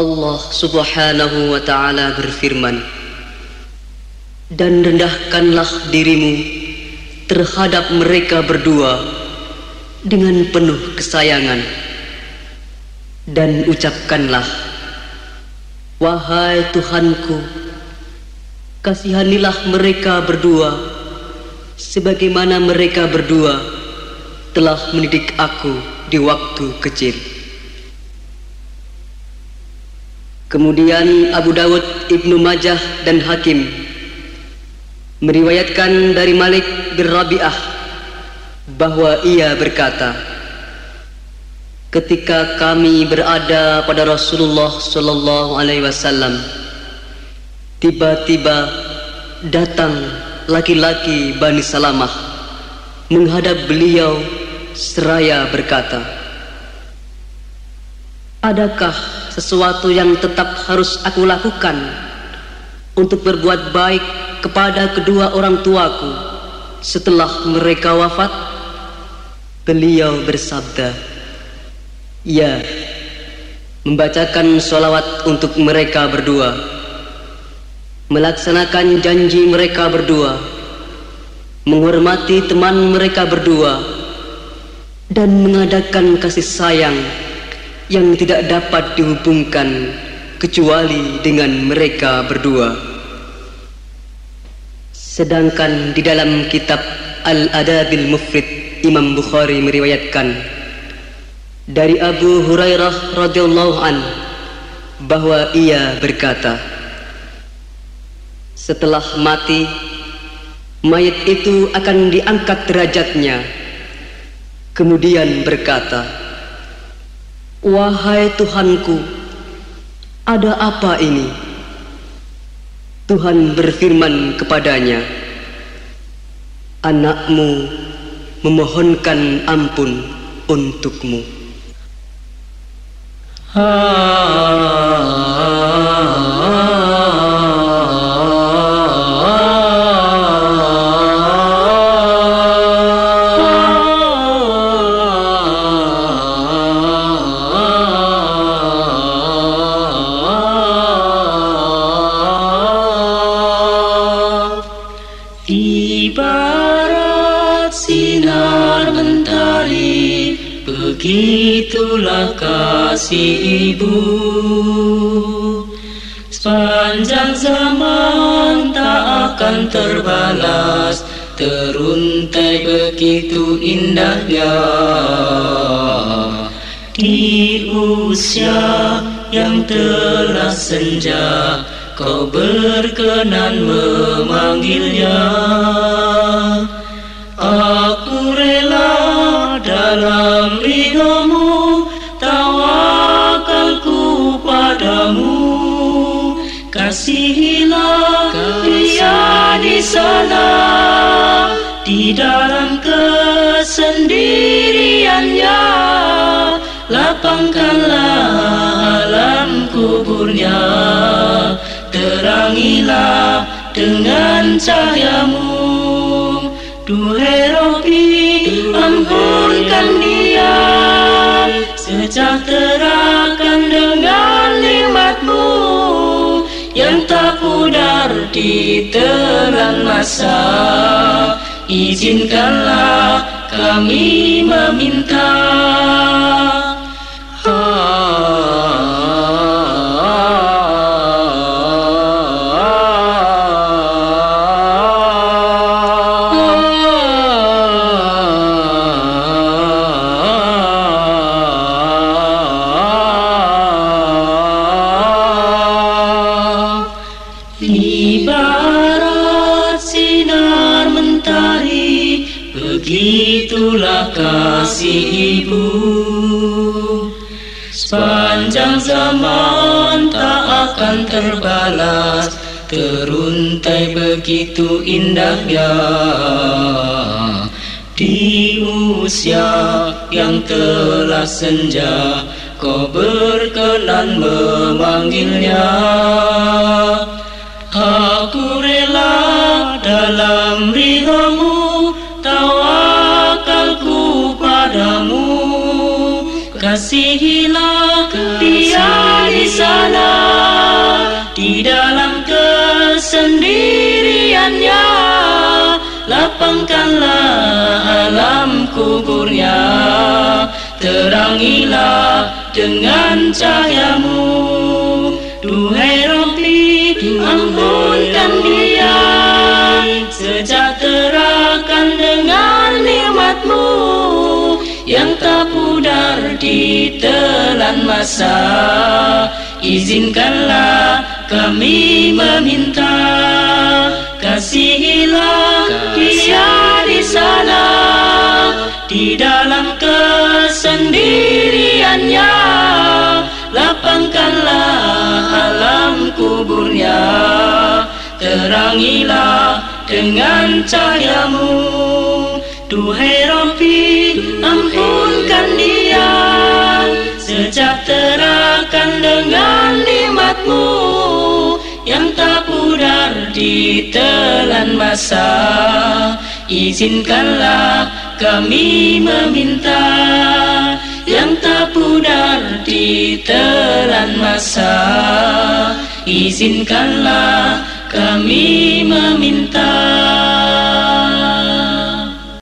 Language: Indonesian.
Allah subhanahu wa ta'ala berfirman Dan rendahkanlah dirimu terhadap mereka berdua Dengan penuh kesayangan. Dan ucapkanlah Wahai Tuhanku Kasihanilah mereka berdua Sebagaimana mereka berdua Telah mendidik aku di waktu kecil Kemudian Abu Dawud, Ibnu Majah dan Hakim meriwayatkan dari Malik bin Rabi'ah bahwa ia berkata Ketika kami berada pada Rasulullah sallallahu alaihi wasallam tiba-tiba datang laki-laki Bani Salamah menghadap beliau seraya berkata Adakah sesuatu yang tetap harus aku lakukan untuk berbuat baik kepada kedua orang tuaku setelah mereka wafat? Beliau bersabda, Ya, membacakan sholawat untuk mereka berdua, melaksanakan janji mereka berdua, menghormati teman mereka berdua, dan mengadakan kasih sayang yang tidak dapat dihubungkan kecuali dengan mereka berdua. Sedangkan di dalam kitab Al-Adabil Mufrid Imam Bukhari meriwayatkan dari Abu Hurairah radhiyallahu an bahwa ia berkata Setelah mati mayat itu akan diangkat derajatnya kemudian berkata Wahai Tuhanku, ada apa ini? Tuhan berfirman kepadanya, Anakmu memohonkan ampun untukmu. Ha, Begitulah kasih ibu. Sepanjang zaman tak akan terbalas Teruntai begitu indahnya. Di usia yang telah senja Kau berkenan memanggilnya. Aku rela dalam ridhamu tawakalku padamu. Kasihilah dia di sana di dalam kesendiriannya. Lapangkanlah alam kuburnya terangilah dengan cahayamu. Duhai Rabbi ampunkan dia. Sejahterakan dengan nikmatmu Yang tak pudar di terang masa. Izinkanlah kami meminta Begitulah kasih ibu. Sepanjang zaman tak akan terbalas Teruntai begitu indahnya. Di usia yang telah senja Kau berkenan memanggilnya. Aku rela dalam ridhamu lapangkanlah alam kuburnya. Terangilah dengan cahayamu. Duhai Rabbi ampunkan dia. Sejahterakan dengan nikmatmu yang tak pudar di telan masa. Izinkanlah kami meminta kasihilah dia di sana di dalam kesendiriannya. Lapangkanlah alam kuburnya terangilah dengan cahayamu. Duhai Rabbi ampunkan dia sejahterakan yang tak pudar di telan masa. Izinkanlah kami meminta yang tak pudar di telan masa. Izinkanlah kami meminta